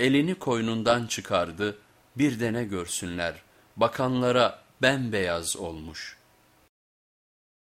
Elini koynundan çıkardı, bir de ne görsünler, bakanlara bembeyaz olmuş.''